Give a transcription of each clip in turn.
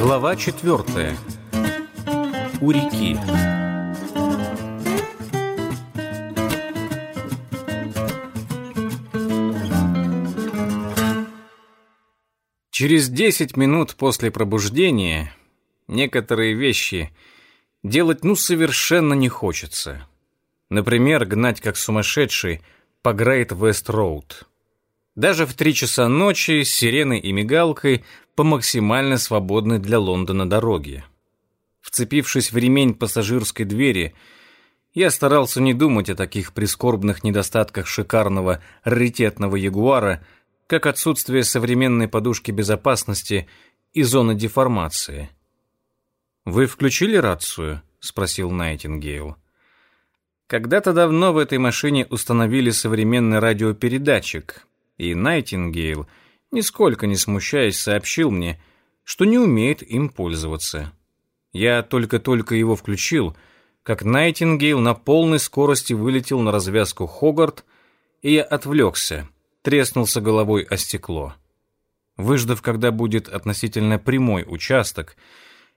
Глава четвертая. У реки. Через десять минут после пробуждения некоторые вещи делать ну совершенно не хочется. Например, гнать как сумасшедший по Грейт Вест Роуд. Даже в три часа ночи с сиреной и мигалкой по максимально свободной для Лондона дороге. Вцепившись в ремень пассажирской двери, я старался не думать о таких прискорбных недостатках шикарного раритетного Ягуара, как отсутствие современной подушки безопасности и зоны деформации. «Вы включили рацию?» — спросил Найтингейл. Когда-то давно в этой машине установили современный радиопередатчик, и Найтингейл — нисколько не смущаясь, сообщил мне, что не умеет им пользоваться. Я только-только его включил, как Найтингейл на полной скорости вылетел на развязку Хогарт, и я отвлекся, треснулся головой о стекло. Выждав, когда будет относительно прямой участок,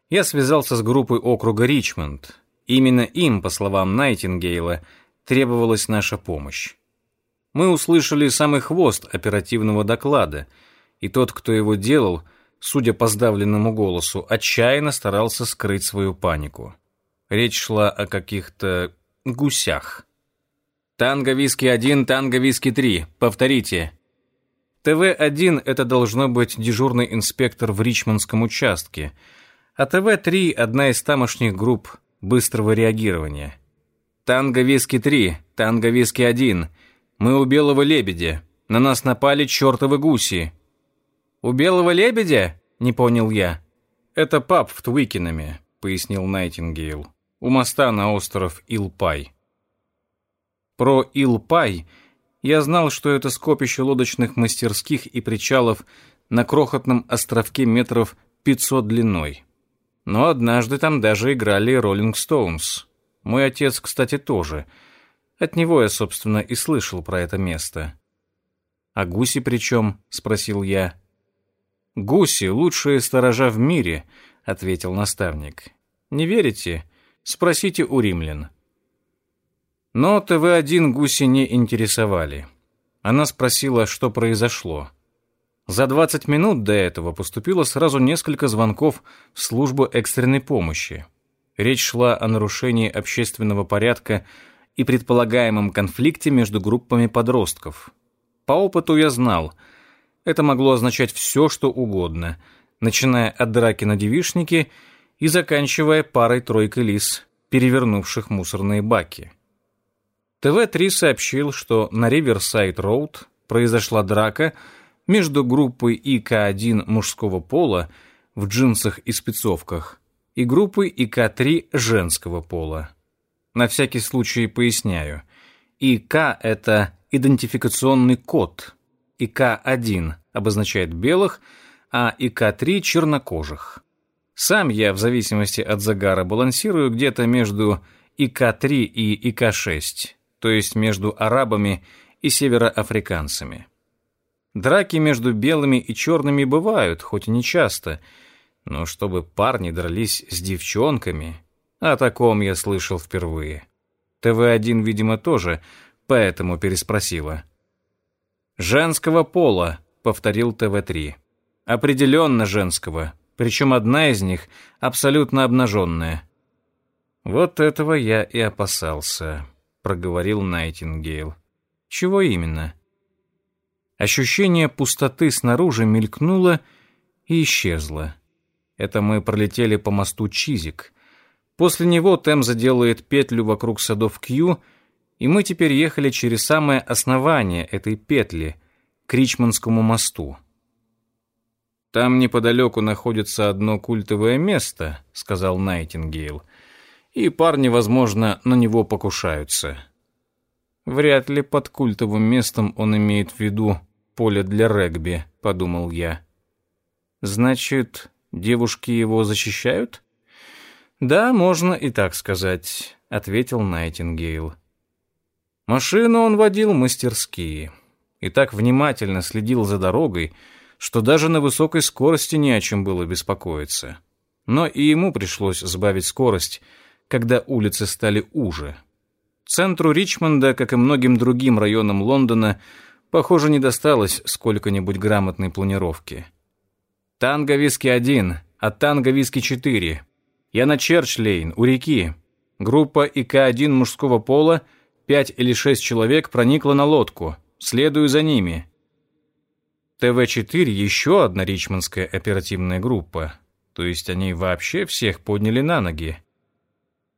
я связался с группой округа Ричмонд. Именно им, по словам Найтингейла, требовалась наша помощь. Мы услышали самый хвост оперативного доклада — и тот, кто его делал, судя по сдавленному голосу, отчаянно старался скрыть свою панику. Речь шла о каких-то гусях. «Танго-виски-1, танго-виски-3. Повторите». ТВ-1 — это должно быть дежурный инспектор в Ричмондском участке, а ТВ-3 — одна из тамошних групп быстрого реагирования. «Танго-виски-3, танго-виски-1. Мы у Белого Лебедя. На нас напали чертовы гуси. «У белого лебедя?» — не понял я. «Это паб в Твикинами», — пояснил Найтингейл. «У моста на остров Илпай». Про Илпай я знал, что это скопище лодочных мастерских и причалов на крохотном островке метров 500 длиной. Но однажды там даже играли Роллинг Стоунс. Мой отец, кстати, тоже. От него я, собственно, и слышал про это место. «А гуси при чем?» — спросил я. «Гуси — лучшие сторожа в мире», — ответил наставник. «Не верите? Спросите у римлян». Но ТВ-1 гуси не интересовали. Она спросила, что произошло. За 20 минут до этого поступило сразу несколько звонков в службу экстренной помощи. Речь шла о нарушении общественного порядка и предполагаемом конфликте между группами подростков. По опыту я знал — это могло означать все, что угодно, начиная от драки на девишнике и заканчивая парой-тройкой лис, перевернувших мусорные баки. ТВ-3 сообщил, что на Риверсайд-Роуд произошла драка между группой ИК-1 мужского пола в джинсах и спецовках и группой ИК-3 женского пола. На всякий случай поясняю. ИК — это идентификационный код — ИК-1 обозначает белых, а ИК-3 – чернокожих. Сам я, в зависимости от загара, балансирую где-то между ИК-3 и ИК-6, то есть между арабами и североафриканцами. Драки между белыми и черными бывают, хоть и не часто, но чтобы парни дрались с девчонками, о таком я слышал впервые. ТВ-1, видимо, тоже поэтому переспросила – «Женского пола», — повторил ТВ-3. «Определенно женского, причем одна из них абсолютно обнаженная». «Вот этого я и опасался», — проговорил Найтингейл. «Чего именно?» Ощущение пустоты снаружи мелькнуло и исчезло. Это мы пролетели по мосту Чизик. После него Темза делает петлю вокруг садов Кью — и мы теперь ехали через самое основание этой петли, к Ричмондскому мосту. «Там неподалеку находится одно культовое место», — сказал Найтингейл, «и парни, возможно, на него покушаются». «Вряд ли под культовым местом он имеет в виду поле для регби», — подумал я. «Значит, девушки его защищают?» «Да, можно и так сказать», — ответил Найтингейл. Машину он водил мастерски и так внимательно следил за дорогой, что даже на высокой скорости не о чем было беспокоиться. Но и ему пришлось сбавить скорость, когда улицы стали уже. Центру Ричмонда, как и многим другим районам Лондона, похоже, не досталось сколько-нибудь грамотной планировки. Танго Виски 1, а Танго Виски 4. Я на Черчлейн, у реки. Группа ИК-1 мужского пола, 5 или 6 человек проникла на лодку. Следую за ними. ТВ-4 еще одна ричмондская оперативная группа. То есть они вообще всех подняли на ноги.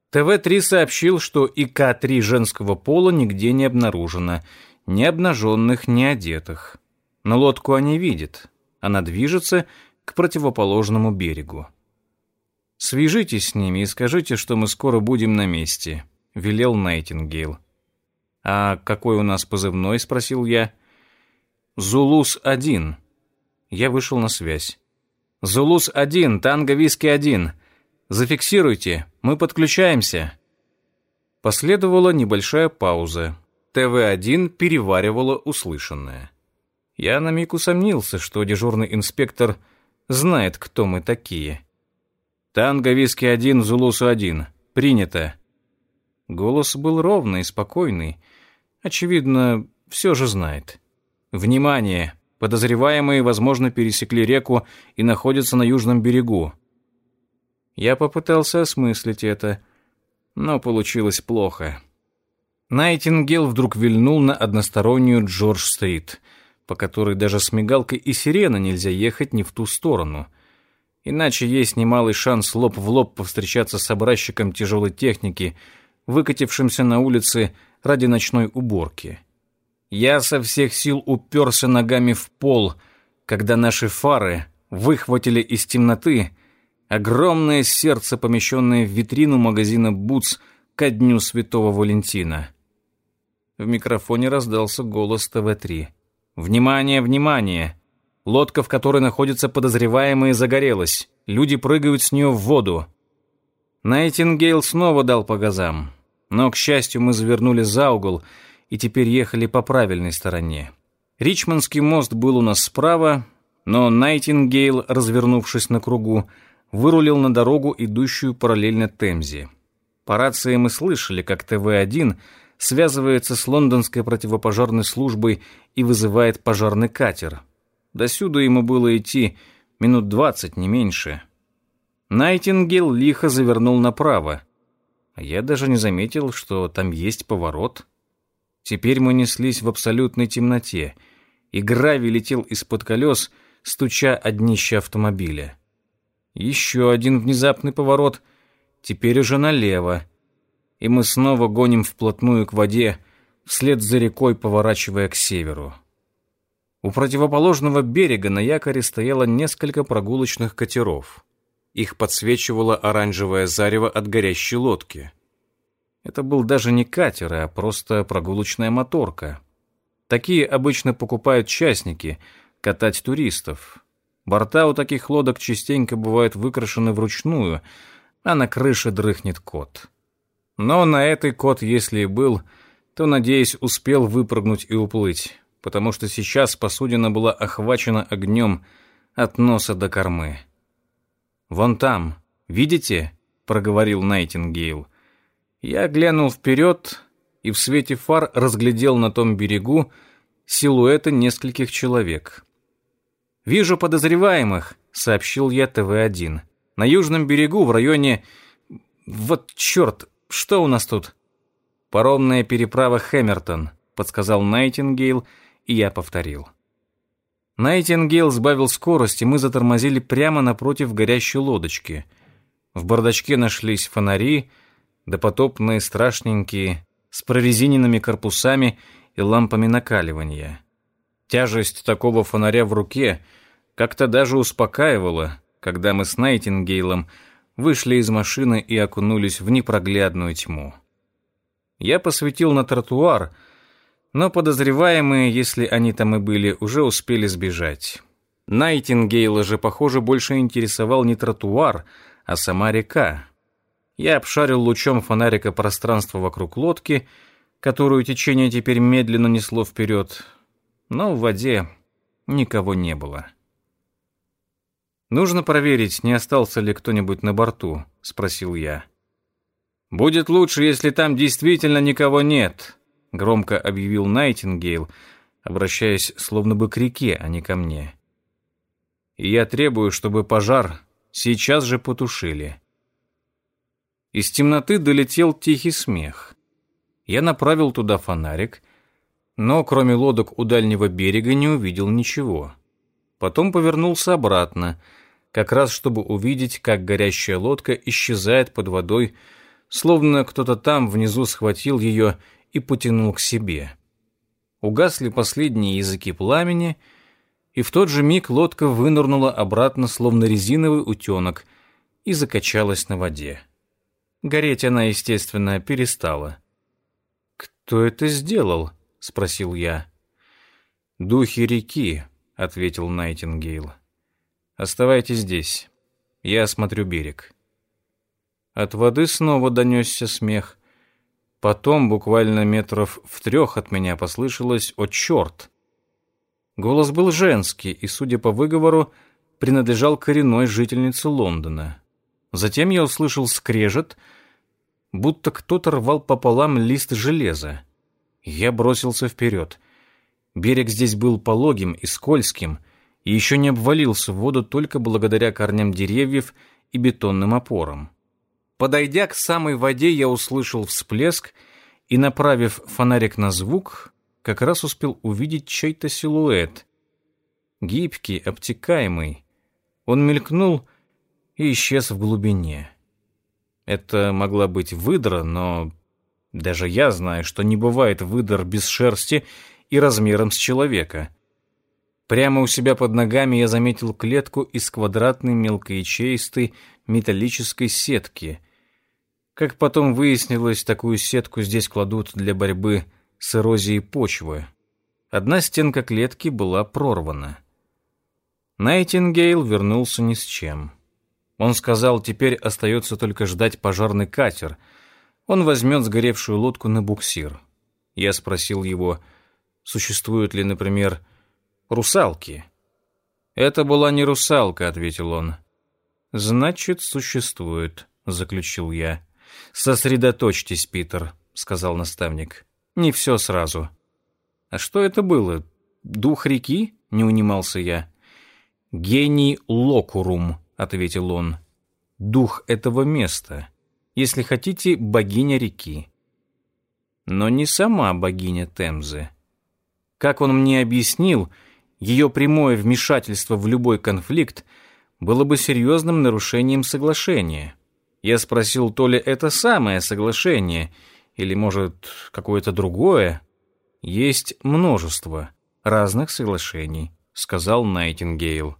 ТВ-3 сообщил, что ИК-3 женского пола нигде не обнаружено. Ни обнаженных, ни одетых. Но лодку они видят. Она движется к противоположному берегу. «Свяжитесь с ними и скажите, что мы скоро будем на месте», — велел Найтингейл. «А какой у нас позывной?» — спросил я. «Зулус-1». Я вышел на связь. «Зулус-1, Танго-Виски-1. Зафиксируйте, мы подключаемся». Последовала небольшая пауза. ТВ-1 переваривала услышанное. Я на миг усомнился, что дежурный инспектор знает, кто мы такие. «Танго Виски-1, Зулусу-1. Принято». Голос был ровный и спокойный. Очевидно, все же знает. «Внимание! Подозреваемые, возможно, пересекли реку и находятся на южном берегу. Я попытался осмыслить это, но получилось плохо. Найтингел вдруг вильнул на одностороннюю Джордж-стрит, по которой даже с мигалкой и сирена нельзя ехать не в ту сторону. Иначе есть немалый шанс лоб в лоб повстречаться с образчиком тяжелой техники, выкатившимся на улице ради ночной уборки. Я со всех сил уперся ногами в пол, когда наши фары выхватили из темноты огромное сердце, помещенное в витрину магазина «Бутс» ко дню Святого Валентина. В микрофоне раздался голос ТВ-3. «Внимание, внимание! Лодка, в которой находятся подозреваемые, загорелась. Люди прыгают с нее в воду». Найтингейл снова дал по газам. Но, к счастью, мы завернули за угол и теперь ехали по правильной стороне. Ричмондский мост был у нас справа, но Найтингейл, развернувшись на кругу, вырулил на дорогу, идущую параллельно Темзе. По рации мы слышали, как ТВ-1 связывается с лондонской противопожарной службой и вызывает пожарный катер. Досюда ему было идти минут двадцать, не меньше. Найтингейл лихо завернул направо. А я даже не заметил, что там есть поворот. Теперь мы неслись в абсолютной темноте, и гравий летел из-под колес, стуча о днище автомобиля. Еще один внезапный поворот, теперь уже налево, и мы снова гоним вплотную к воде, вслед за рекой поворачивая к северу. У противоположного берега на якоре стояло несколько прогулочных катеров. Их подсвечивало оранжевое зарево от горящей лодки. Это был даже не катер, а просто прогулочная моторка. Такие обычно покупают частники, катать туристов. Борта у таких лодок частенько бывают выкрашены вручную, а на крыше дрыхнет кот. Но на этой кот, если и был, то, надеюсь, успел выпрыгнуть и уплыть, потому что сейчас посудина была охвачена огнем от носа до кормы. «Вон там, видите?» — проговорил Найтингейл. Я глянул вперед и в свете фар разглядел на том берегу силуэты нескольких человек. «Вижу подозреваемых», — сообщил я ТВ-1. «На южном берегу, в районе... Вот черт, что у нас тут?» «Паромная переправа Хэмертон», — подсказал Найтингейл, и я повторил. Найтингейл сбавил скорость, и мы затормозили прямо напротив горящей лодочки. В бардачке нашлись фонари, допотопные страшненькие, с прорезиненными корпусами и лампами накаливания. Тяжесть такого фонаря в руке как-то даже успокаивала, когда мы с Найтингейлом вышли из машины и окунулись в непроглядную тьму. Я посветил на тротуар, но подозреваемые, если они там и были, уже успели сбежать. Найтингейла же, похоже, больше интересовал не тротуар, а сама река. Я обшарил лучом фонарика пространство вокруг лодки, которую течение теперь медленно несло вперед, но в воде никого не было. «Нужно проверить, не остался ли кто-нибудь на борту», — спросил я. «Будет лучше, если там действительно никого нет», — громко объявил Найтингейл, обращаясь словно бы к реке, а не ко мне. «И я требую, чтобы пожар сейчас же потушили». Из темноты долетел тихий смех. Я направил туда фонарик, но кроме лодок у дальнего берега не увидел ничего. Потом повернулся обратно, как раз чтобы увидеть, как горящая лодка исчезает под водой, словно кто-то там внизу схватил ее и потянул к себе. Угасли последние языки пламени, и в тот же миг лодка вынырнула обратно, словно резиновый утенок, и закачалась на воде. Гореть она, естественно, перестала. «Кто это сделал?» — спросил я. «Духи реки», — ответил Найтингейл. «Оставайтесь здесь. Я осмотрю берег». От воды снова донесся смех. Потом, буквально метров в трех от меня, послышалось «О, черт!». Голос был женский и, судя по выговору, принадлежал коренной жительнице Лондона. Затем я услышал скрежет — будто кто-то рвал пополам лист железа. Я бросился вперед. Берег здесь был пологим и скользким, и еще не обвалился в воду только благодаря корням деревьев и бетонным опорам. Подойдя к самой воде, я услышал всплеск и, направив фонарик на звук, как раз успел увидеть чей-то силуэт. Гибкий, обтекаемый. Он мелькнул и исчез в глубине. Это могла быть выдра, но даже я знаю, что не бывает выдр без шерсти и размером с человека. Прямо у себя под ногами я заметил клетку из квадратной мелкоячеистой металлической сетки. Как потом выяснилось, такую сетку здесь кладут для борьбы с эрозией почвы. Одна стенка клетки была прорвана. Найтингейл вернулся ни с чем. Он сказал, теперь остается только ждать пожарный катер. Он возьмет сгоревшую лодку на буксир. Я спросил его, существуют ли, например, русалки. «Это была не русалка», — ответил он. «Значит, существует», — заключил я. «Сосредоточьтесь, Питер», — сказал наставник. «Не все сразу». «А что это было? Дух реки?» — не унимался я. «Гений Локурум», — ответил он. «Дух этого места. Если хотите, богиня реки». Но не сама богиня Темзы. Как он мне объяснил, ее прямое вмешательство в любой конфликт было бы серьезным нарушением соглашения. Я спросил, то ли это самое соглашение, или, может, какое-то другое. Есть множество разных соглашений, сказал Найтингейл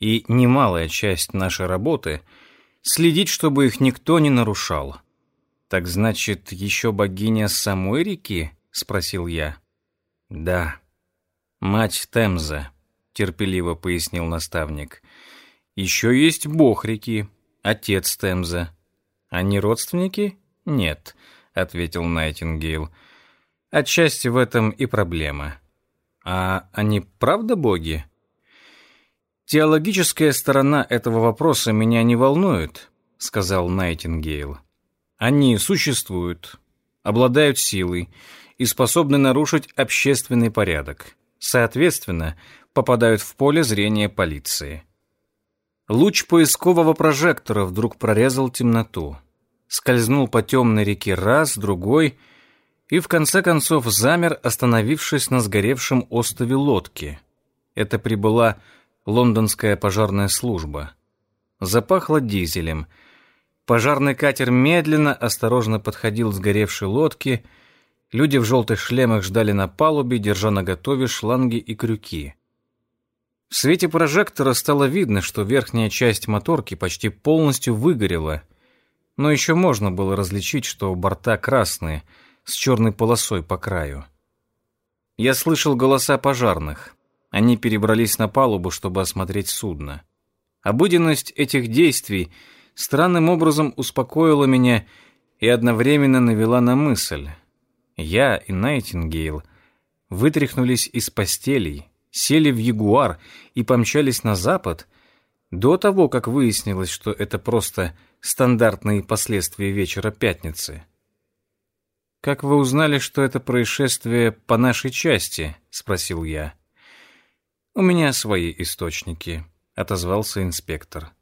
и немалая часть нашей работы — следить, чтобы их никто не нарушал. «Так значит, еще богиня самой реки?» — спросил я. «Да, мать Темза», — терпеливо пояснил наставник. «Еще есть бог реки, отец Темза. Они родственники?» «Нет», — ответил Найтингейл. «Отчасти в этом и проблема». «А они правда боги?» «Теологическая сторона этого вопроса меня не волнует», — сказал Найтингейл. «Они существуют, обладают силой и способны нарушить общественный порядок. Соответственно, попадают в поле зрения полиции». Луч поискового прожектора вдруг прорезал темноту. Скользнул по темной реке раз, другой, и в конце концов замер, остановившись на сгоревшем острове лодки. Это прибыла лондонская пожарная служба. Запахло дизелем. Пожарный катер медленно, осторожно подходил к сгоревшей лодке. Люди в желтых шлемах ждали на палубе, держа наготове шланги и крюки. В свете прожектора стало видно, что верхняя часть моторки почти полностью выгорела, но еще можно было различить, что борта красные, с черной полосой по краю. Я слышал голоса пожарных. Они перебрались на палубу, чтобы осмотреть судно. Обыденность этих действий странным образом успокоила меня и одновременно навела на мысль. Я и Найтингейл вытряхнулись из постелей, сели в Ягуар и помчались на запад до того, как выяснилось, что это просто стандартные последствия вечера пятницы. «Как вы узнали, что это происшествие по нашей части?» — спросил я. «У меня свои источники», — отозвался инспектор.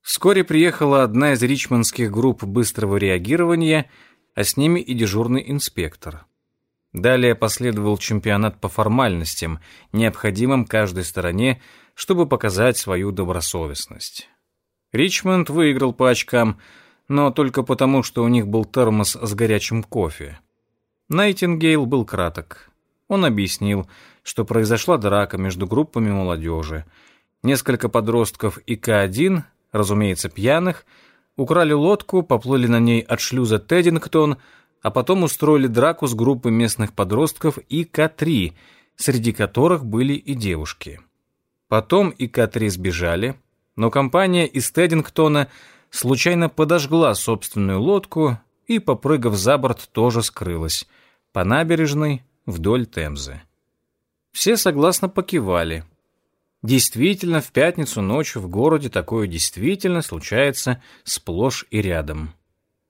Вскоре приехала одна из ричмондских групп быстрого реагирования, а с ними и дежурный инспектор. Далее последовал чемпионат по формальностям, необходимым каждой стороне, чтобы показать свою добросовестность. Ричмонд выиграл по очкам, но только потому, что у них был термос с горячим кофе. Найтингейл был краток. Он объяснил, что произошла драка между группами молодежи. Несколько подростков и К1 разумеется, пьяных, украли лодку, поплыли на ней от шлюза Теддингтон, а потом устроили драку с группой местных подростков и К-3, среди которых были и девушки. Потом и К-3 сбежали, но компания из Теддингтона случайно подожгла собственную лодку и, попрыгав за борт, тоже скрылась по набережной вдоль Темзы. Все согласно покивали – Действительно, в пятницу ночью в городе такое действительно случается сплошь и рядом.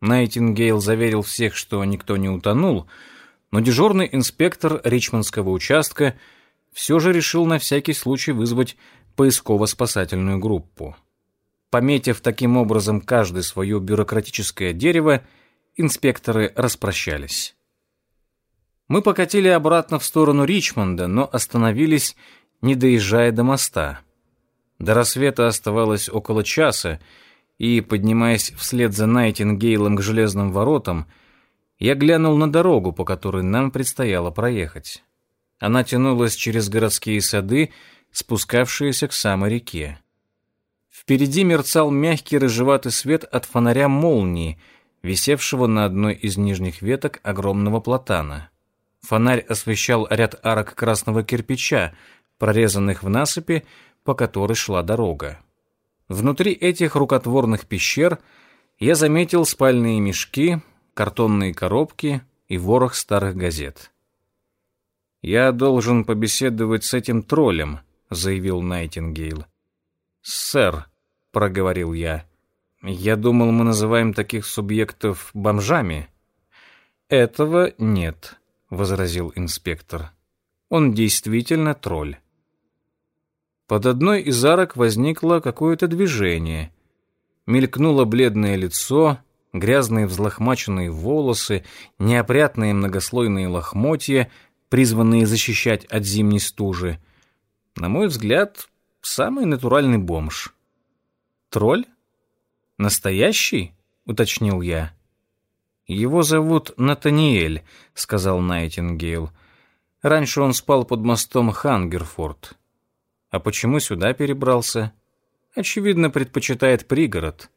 Найтингейл заверил всех, что никто не утонул, но дежурный инспектор Ричмондского участка все же решил на всякий случай вызвать поисково-спасательную группу. Пометив таким образом каждое свое бюрократическое дерево, инспекторы распрощались. Мы покатили обратно в сторону Ричмонда, но остановились не доезжая до моста. До рассвета оставалось около часа, и, поднимаясь вслед за Найтингейлом к железным воротам, я глянул на дорогу, по которой нам предстояло проехать. Она тянулась через городские сады, спускавшиеся к самой реке. Впереди мерцал мягкий рыжеватый свет от фонаря молнии, висевшего на одной из нижних веток огромного платана. Фонарь освещал ряд арок красного кирпича, прорезанных в насыпи, по которой шла дорога. Внутри этих рукотворных пещер я заметил спальные мешки, картонные коробки и ворох старых газет. «Я должен побеседовать с этим троллем», — заявил Найтингейл. «Сэр», — проговорил я, — «я думал, мы называем таких субъектов бомжами». «Этого нет», — возразил инспектор. «Он действительно тролль». Под одной из арок возникло какое-то движение. Мелькнуло бледное лицо, грязные взлохмаченные волосы, неопрятные многослойные лохмотья, призванные защищать от зимней стужи. На мой взгляд, самый натуральный бомж. «Тролль? Настоящий?» — уточнил я. «Его зовут Натаниэль», — сказал Найтингейл. «Раньше он спал под мостом Хангерфорд. А почему сюда перебрался? Очевидно, предпочитает пригород.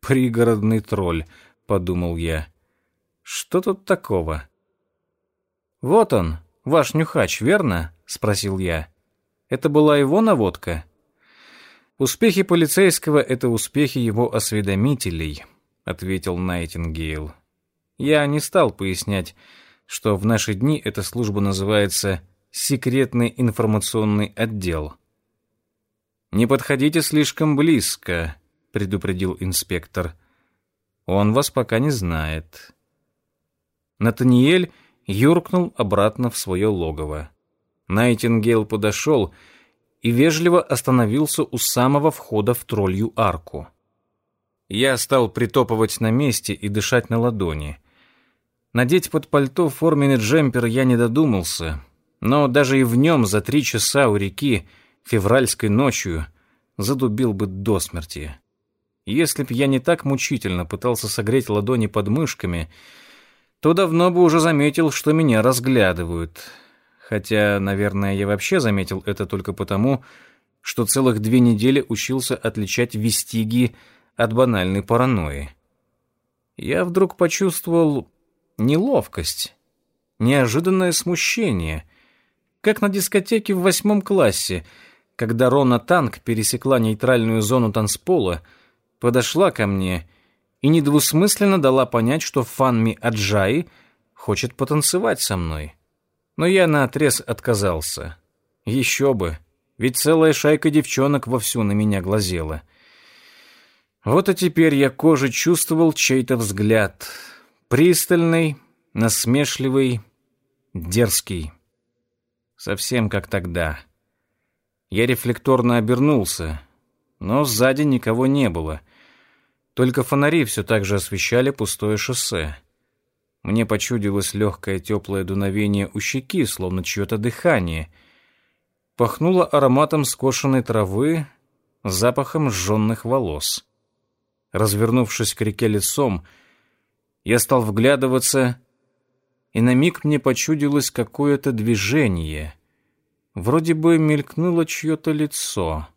Пригородный тролль, подумал я. Что тут такого? Вот он, ваш нюхач, верно? спросил я. Это была его наводка. Успехи полицейского это успехи его осведомителей, ответил Найтингейл. Я не стал пояснять, что в наши дни эта служба называется секретный информационный отдел. «Не подходите слишком близко», — предупредил инспектор. «Он вас пока не знает». Натаниэль юркнул обратно в свое логово. Найтингейл подошел и вежливо остановился у самого входа в троллью арку. Я стал притопывать на месте и дышать на ладони. Надеть под пальто форменный джемпер я не додумался, но даже и в нем за три часа у реки февральской ночью задубил бы до смерти. Если б я не так мучительно пытался согреть ладони под мышками, то давно бы уже заметил, что меня разглядывают. Хотя, наверное, я вообще заметил это только потому, что целых две недели учился отличать вестиги от банальной паранойи. Я вдруг почувствовал неловкость, неожиданное смущение — как на дискотеке в восьмом классе, когда Рона Танк пересекла нейтральную зону танцпола, подошла ко мне и недвусмысленно дала понять, что Фанми Аджаи хочет потанцевать со мной. Но я наотрез отказался. Еще бы, ведь целая шайка девчонок вовсю на меня глазела. Вот и теперь я кожей чувствовал чей-то взгляд. Пристальный, насмешливый, дерзкий. Совсем как тогда. Я рефлекторно обернулся, но сзади никого не было. Только фонари все так же освещали пустое шоссе. Мне почудилось легкое теплое дуновение у щеки, словно чье-то дыхание. Пахнуло ароматом скошенной травы, запахом сжженных волос. Развернувшись к реке лицом, я стал вглядываться, и на миг мне почудилось какое-то движение. Вроде бы мелькнуло чье-то лицо.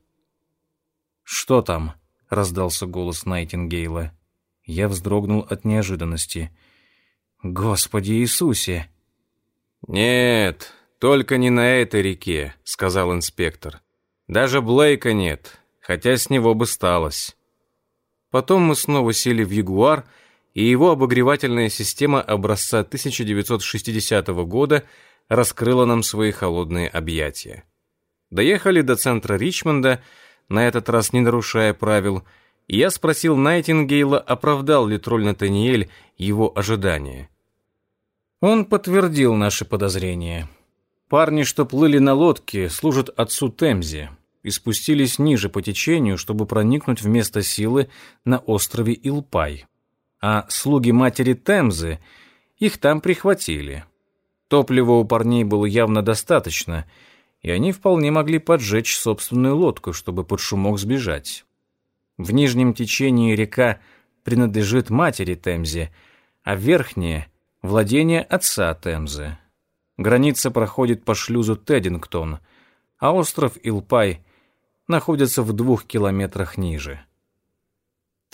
«Что там?» — раздался голос Найтингейла. Я вздрогнул от неожиданности — Господи Иисусе! Нет, только не на этой реке, сказал инспектор. Даже Блейка нет, хотя с него бы сталось. Потом мы снова сели в Ягуар, и его обогревательная система образца 1960 года раскрыла нам свои холодные объятия. Доехали до центра Ричмонда, на этот раз не нарушая правил, и я спросил Найтингейла, оправдал ли тролль Натаниэль его ожидания. Он подтвердил наши подозрения. Парни, что плыли на лодке, служат отцу Темзе и спустились ниже по течению, чтобы проникнуть в место силы на острове Илпай. А слуги матери Темзы их там прихватили. Топлива у парней было явно достаточно, и они вполне могли поджечь собственную лодку, чтобы под шумок сбежать. В нижнем течении река принадлежит матери Темзе, а верхняя владение отца Темзы. Граница проходит по шлюзу Теддингтон, а остров Илпай находится в двух километрах ниже.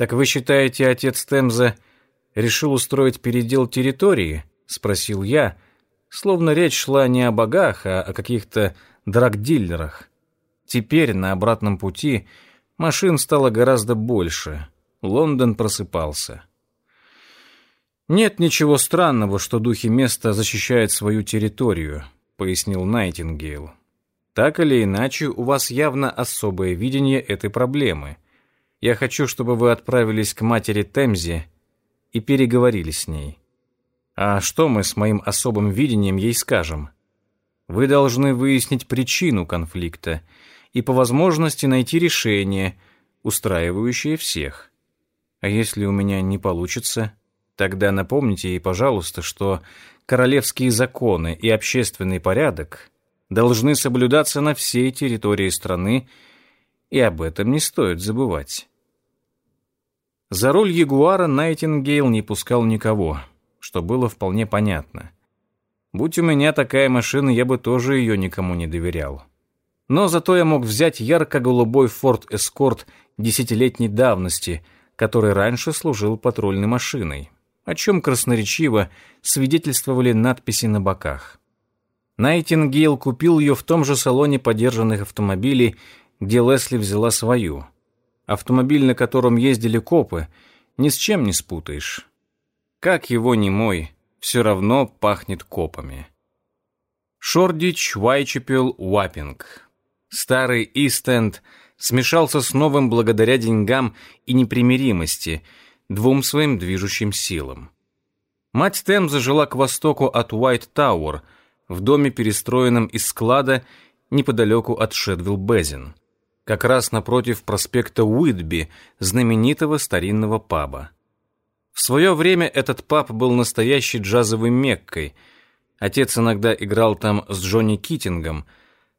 «Так вы считаете, отец Темза решил устроить передел территории?» — спросил я, словно речь шла не о богах, а о каких-то драгдиллерах. Теперь на обратном пути машин стало гораздо больше. Лондон просыпался. «Нет ничего странного, что духи места защищают свою территорию», — пояснил Найтингейл. «Так или иначе, у вас явно особое видение этой проблемы. Я хочу, чтобы вы отправились к матери Темзе и переговорили с ней. А что мы с моим особым видением ей скажем? Вы должны выяснить причину конфликта и по возможности найти решение, устраивающее всех. А если у меня не получится...» Тогда напомните ей, пожалуйста, что королевские законы и общественный порядок должны соблюдаться на всей территории страны, и об этом не стоит забывать. За руль Ягуара Найтингейл не пускал никого, что было вполне понятно. Будь у меня такая машина, я бы тоже ее никому не доверял. Но зато я мог взять ярко-голубой Ford Escort десятилетней давности, который раньше служил патрульной машиной о чем красноречиво свидетельствовали надписи на боках. Найтингейл купил ее в том же салоне подержанных автомобилей, где Лесли взяла свою. Автомобиль, на котором ездили копы, ни с чем не спутаешь. Как его не мой, все равно пахнет копами. Шордич, Уайчепел, Уаппинг. Старый Истенд смешался с новым благодаря деньгам и непримиримости – двум своим движущим силам. Мать Темза жила к востоку от Уайт-Тауэр, в доме, перестроенном из склада неподалеку от Шедвилл-Безин, как раз напротив проспекта Уитби, знаменитого старинного паба. В свое время этот паб был настоящей джазовой меккой. Отец иногда играл там с Джонни Китингом,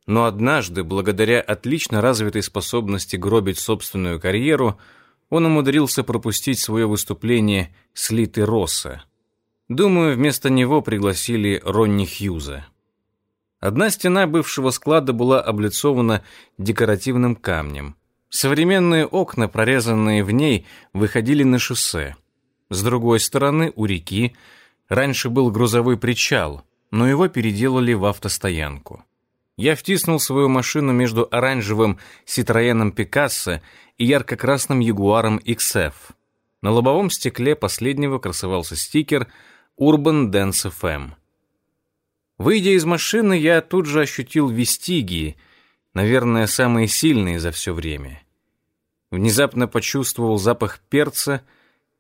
но однажды, благодаря отлично развитой способности гробить собственную карьеру, он умудрился пропустить свое выступление с Литы Росса. Думаю, вместо него пригласили Ронни Хьюза. Одна стена бывшего склада была облицована декоративным камнем. Современные окна, прорезанные в ней, выходили на шоссе. С другой стороны, у реки, раньше был грузовой причал, но его переделали в автостоянку. Я втиснул свою машину между оранжевым Ситроеном Пикассо и ярко-красным Ягуаром XF. На лобовом стекле последнего красовался стикер Urban Dance FM. Выйдя из машины, я тут же ощутил вестигии, наверное, самые сильные за все время. Внезапно почувствовал запах перца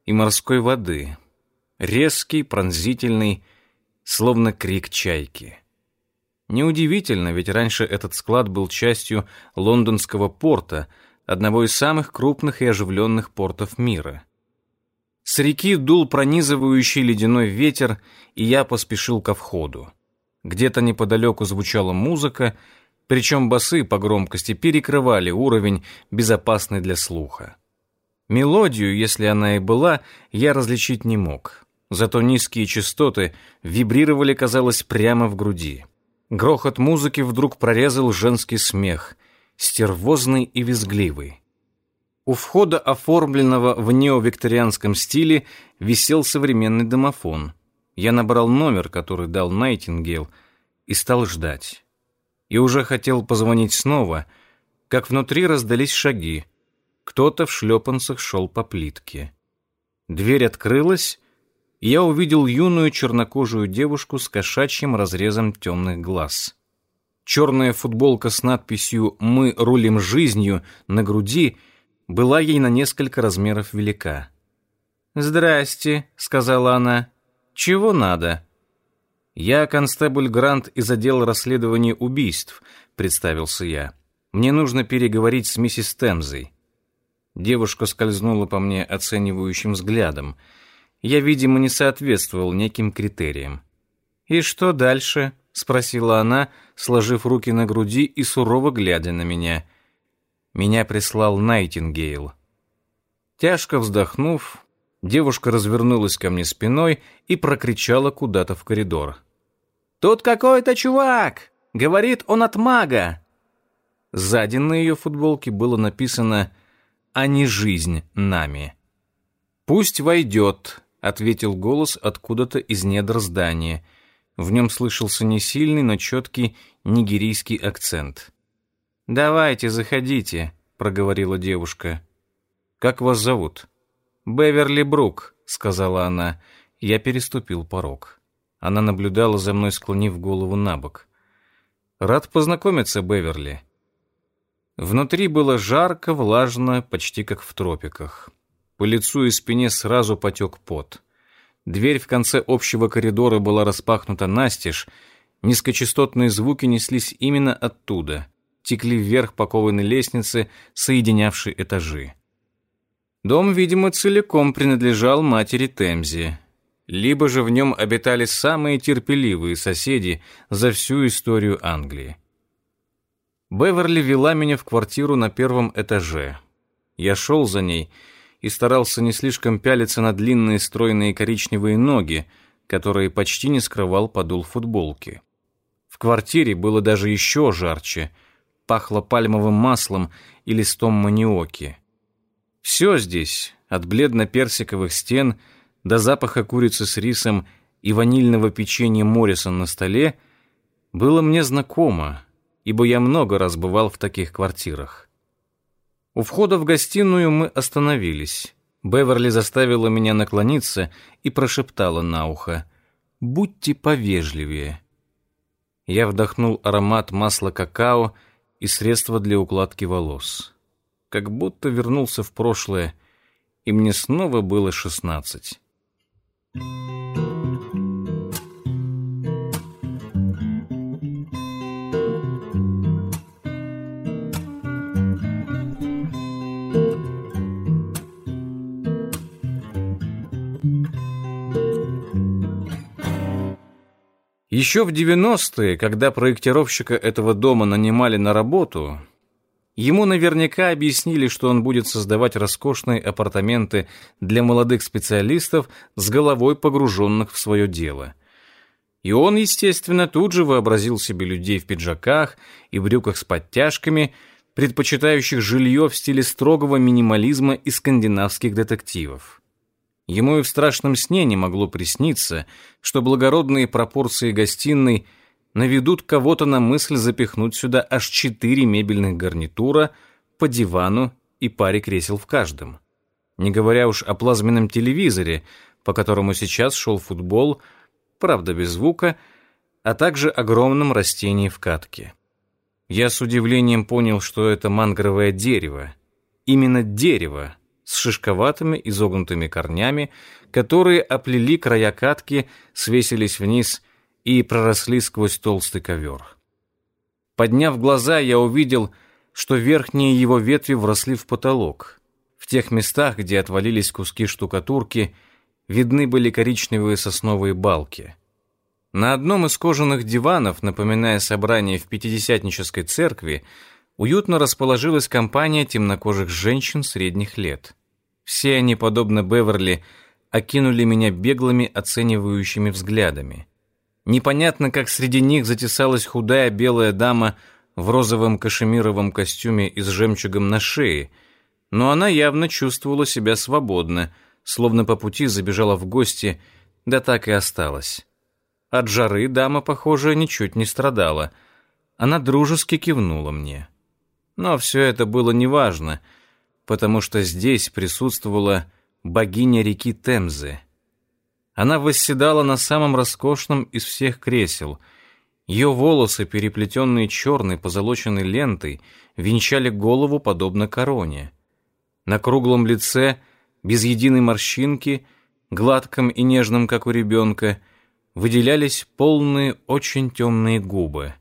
и морской воды. Резкий, пронзительный, словно крик чайки. Неудивительно, ведь раньше этот склад был частью лондонского порта, одного из самых крупных и оживленных портов мира. С реки дул пронизывающий ледяной ветер, и я поспешил ко входу. Где-то неподалеку звучала музыка, причем басы по громкости перекрывали уровень, безопасный для слуха. Мелодию, если она и была, я различить не мог. Зато низкие частоты вибрировали, казалось, прямо в груди. Грохот музыки вдруг прорезал женский смех, стервозный и визгливый. У входа, оформленного в неовикторианском стиле, висел современный домофон. Я набрал номер, который дал Найтингейл, и стал ждать. И уже хотел позвонить снова, как внутри раздались шаги. Кто-то в шлепанцах шел по плитке. Дверь открылась, и я увидел юную чернокожую девушку с кошачьим разрезом темных глаз. Черная футболка с надписью «Мы рулим жизнью» на груди — была ей на несколько размеров велика. «Здрасте», — сказала она. «Чего надо?» «Я констебль Грант из отдела расследования убийств», — представился я. «Мне нужно переговорить с миссис Темзой». Девушка скользнула по мне оценивающим взглядом. Я, видимо, не соответствовал неким критериям. «И что дальше?» — спросила она, сложив руки на груди и сурово глядя на меня. Меня прислал Найтингейл. Тяжко вздохнув, девушка развернулась ко мне спиной и прокричала куда-то в коридор. «Тут какой-то чувак! Говорит он от мага!» Сзади на ее футболке было написано «А не жизнь нами». «Пусть войдет», — ответил голос откуда-то из недр здания. В нем слышался не сильный, но четкий нигерийский акцент. «Давайте, заходите», — проговорила девушка. «Как вас зовут?» «Беверли Брук», — сказала она. Я переступил порог. Она наблюдала за мной, склонив голову на бок. «Рад познакомиться, Беверли». Внутри было жарко, влажно, почти как в тропиках. По лицу и спине сразу потек пот. Дверь в конце общего коридора была распахнута настежь, низкочастотные звуки неслись именно оттуда текли вверх по кованой лестнице, соединявшей этажи. Дом, видимо, целиком принадлежал матери Темзи. Либо же в нем обитали самые терпеливые соседи за всю историю Англии. Беверли вела меня в квартиру на первом этаже. Я шел за ней и старался не слишком пялиться на длинные стройные коричневые ноги, которые почти не скрывал подол футболки. В квартире было даже еще жарче — пахло пальмовым маслом и листом маниоки. Все здесь, от бледно-персиковых стен до запаха курицы с рисом и ванильного печенья Моррисон на столе, было мне знакомо, ибо я много раз бывал в таких квартирах. У входа в гостиную мы остановились. Беверли заставила меня наклониться и прошептала на ухо «Будьте повежливее». Я вдохнул аромат масла какао и средства для укладки волос. Как будто вернулся в прошлое, и мне снова было шестнадцать. Еще в 90-е, когда проектировщика этого дома нанимали на работу, ему наверняка объяснили, что он будет создавать роскошные апартаменты для молодых специалистов с головой погруженных в свое дело. И он, естественно, тут же вообразил себе людей в пиджаках и брюках с подтяжками, предпочитающих жилье в стиле строгого минимализма и скандинавских детективов. Ему и в страшном сне не могло присниться, что благородные пропорции гостиной наведут кого-то на мысль запихнуть сюда аж четыре мебельных гарнитура по дивану и паре кресел в каждом. Не говоря уж о плазменном телевизоре, по которому сейчас шел футбол, правда без звука, а также огромном растении в катке. Я с удивлением понял, что это мангровое дерево. Именно дерево, с шишковатыми изогнутыми корнями, которые оплели края катки, свесились вниз и проросли сквозь толстый ковер. Подняв глаза, я увидел, что верхние его ветви вросли в потолок. В тех местах, где отвалились куски штукатурки, видны были коричневые сосновые балки. На одном из кожаных диванов, напоминая собрание в пятидесятнической церкви, уютно расположилась компания темнокожих женщин средних лет. Все они, подобно Беверли, окинули меня беглыми оценивающими взглядами. Непонятно, как среди них затесалась худая белая дама в розовом кашемировом костюме и с жемчугом на шее, но она явно чувствовала себя свободно, словно по пути забежала в гости, да так и осталась. От жары дама, похоже, ничуть не страдала. Она дружески кивнула мне. Но все это было неважно, потому что здесь присутствовала богиня реки Темзы — она восседала на самом роскошном из всех кресел. Ее волосы, переплетенные черной позолоченной лентой, венчали голову подобно короне. На круглом лице, без единой морщинки, гладком и нежном, как у ребенка, выделялись полные, очень темные губы.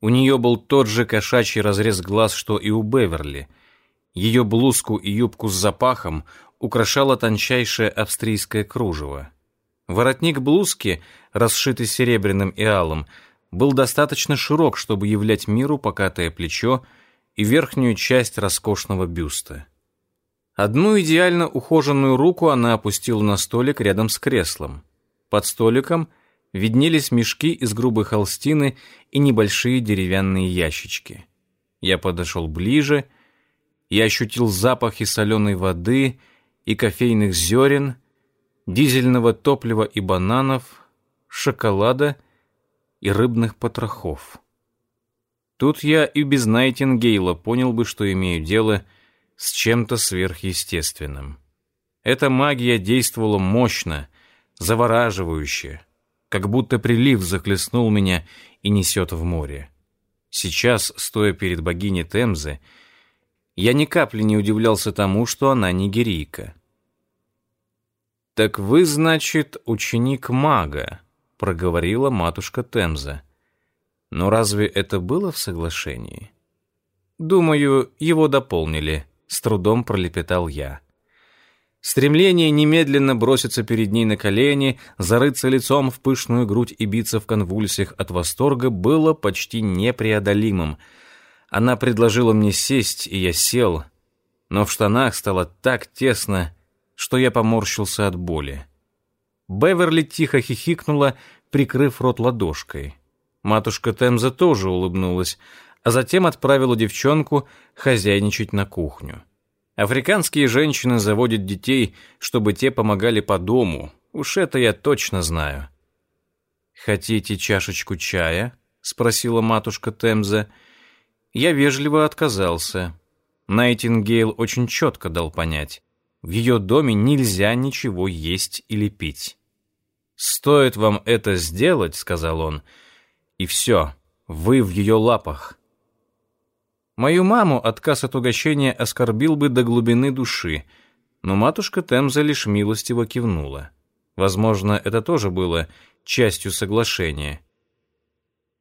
У нее был тот же кошачий разрез глаз, что и у Беверли. Ее блузку и юбку с запахом украшало тончайшее австрийское кружево. Воротник блузки, расшитый серебряным и алым, был достаточно широк, чтобы являть миру покатое плечо и верхнюю часть роскошного бюста. Одну идеально ухоженную руку она опустила на столик рядом с креслом. Под столиком виднелись мешки из грубой холстины и небольшие деревянные ящички. Я подошел ближе и ощутил запахи соленой воды и кофейных зерен, дизельного топлива и бананов, шоколада и рыбных потрохов. Тут я и без Найтингейла понял бы, что имею дело с чем-то сверхъестественным. Эта магия действовала мощно, завораживающе, как будто прилив захлестнул меня и несет в море. Сейчас, стоя перед богиней Темзы, я ни капли не удивлялся тому, что она нигерийка. «Так вы, значит, ученик мага», — проговорила матушка Темза. «Но разве это было в соглашении?» «Думаю, его дополнили», — с трудом пролепетал я. Стремление немедленно броситься перед ней на колени, зарыться лицом в пышную грудь и биться в конвульсиях от восторга было почти непреодолимым. Она предложила мне сесть, и я сел, но в штанах стало так тесно, что я поморщился от боли. Беверли тихо хихикнула, прикрыв рот ладошкой. Матушка Темза тоже улыбнулась, а затем отправила девчонку хозяйничать на кухню. Африканские женщины заводят детей, чтобы те помогали по дому. Уж это я точно знаю. «Хотите чашечку чая?» — спросила матушка Темза. Я вежливо отказался. Найтингейл очень четко дал понять. В ее доме нельзя ничего есть или пить. «Стоит вам это сделать», — сказал он, — «и все, вы в ее лапах». Мою маму отказ от угощения оскорбил бы до глубины души, но матушка Темза лишь милостиво кивнула. Возможно, это тоже было частью соглашения.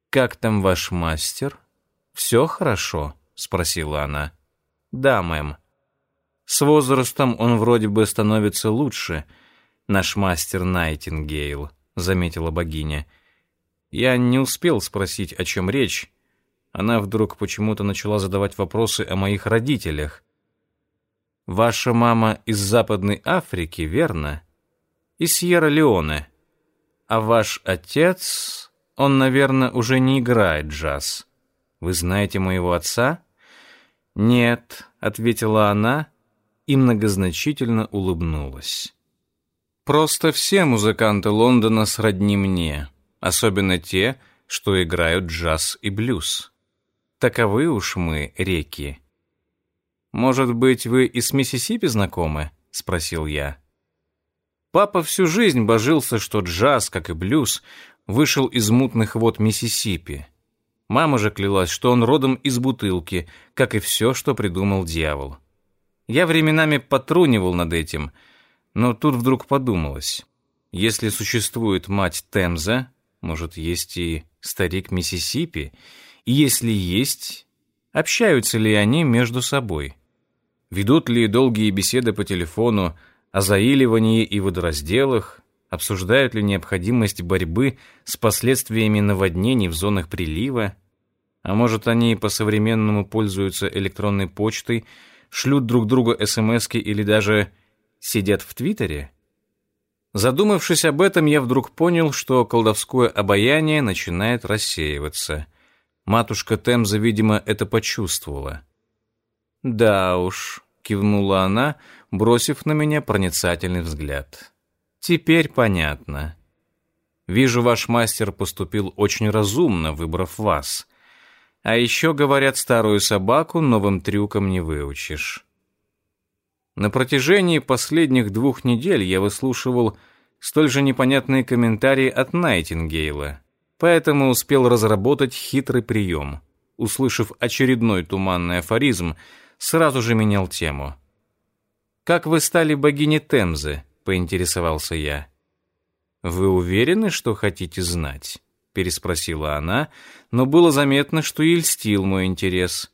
«Как там ваш мастер? Все хорошо?» — спросила она. «Да, мэм». С возрастом он вроде бы становится лучше, наш мастер Найтингейл, заметила богиня. Я не успел спросить, о чем речь. Она вдруг почему-то начала задавать вопросы о моих родителях. Ваша мама из Западной Африки, верно? Из Сьерра-Леоне. А ваш отец, он, наверное, уже не играет джаз. Вы знаете моего отца? Нет, ответила она и многозначительно улыбнулась. «Просто все музыканты Лондона сродни мне, особенно те, что играют джаз и блюз. Таковы уж мы, реки». «Может быть, вы и с Миссисипи знакомы?» — спросил я. Папа всю жизнь божился, что джаз, как и блюз, вышел из мутных вод Миссисипи. Мама же клялась, что он родом из бутылки, как и все, что придумал дьявол. Я временами потрунивал над этим, но тут вдруг подумалось. Если существует мать Темза, может, есть и старик Миссисипи, и если есть, общаются ли они между собой? Ведут ли долгие беседы по телефону о заиливании и водоразделах, обсуждают ли необходимость борьбы с последствиями наводнений в зонах прилива, а может, они по-современному пользуются электронной почтой, шлют друг другу смски или даже сидят в Твиттере? Задумавшись об этом, я вдруг понял, что колдовское обаяние начинает рассеиваться. Матушка Темза, видимо, это почувствовала. «Да уж», — кивнула она, бросив на меня проницательный взгляд. «Теперь понятно. Вижу, ваш мастер поступил очень разумно, выбрав вас. А еще, говорят, старую собаку новым трюком не выучишь». На протяжении последних двух недель я выслушивал столь же непонятные комментарии от Найтингейла, поэтому успел разработать хитрый прием. Услышав очередной туманный афоризм, сразу же менял тему. «Как вы стали богиней Темзы?» — поинтересовался я. «Вы уверены, что хотите знать?» — переспросила она, но было заметно, что и льстил мой интерес.